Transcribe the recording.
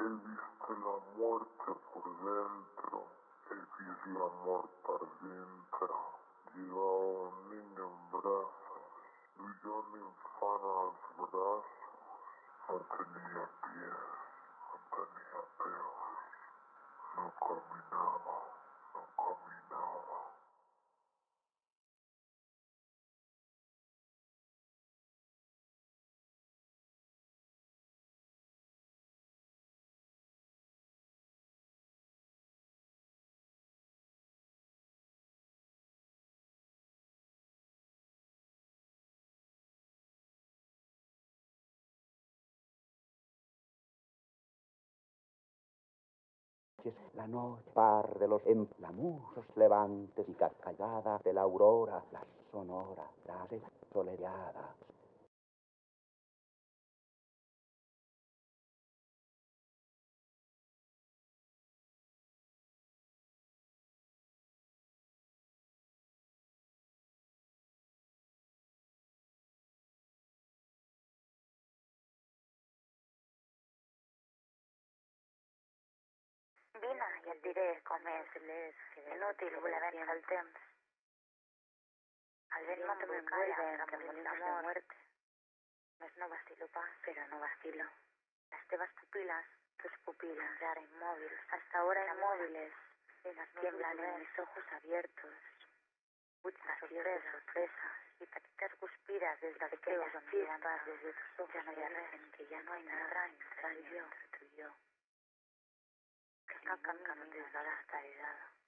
He visto la muerte por dentro, he visto la muerte por dentro. Llevaba un niño en brazos, y yo un infano a los brazos. No tenía pies, no tenía pelos, la noche, par de los emplamusos levantes y callada de la aurora, la sonora, la soleada. Vine i et diré com és inútil voler vèncer el temps. El vent m'envolcalla entre molinos de muerte. No no vacilo paz, pero no vacilo. Las tebas pupilas, tus pupilas, ahora inmóviles, hasta ahora inmóviles, tiemblan en mis ojos abiertos. Muchas sorpresas, sorpresas, y taquitas suspiras desde pequeñas chispas desde tus ojos ya no que ya no hay nada entre tú y yo. Camino desde la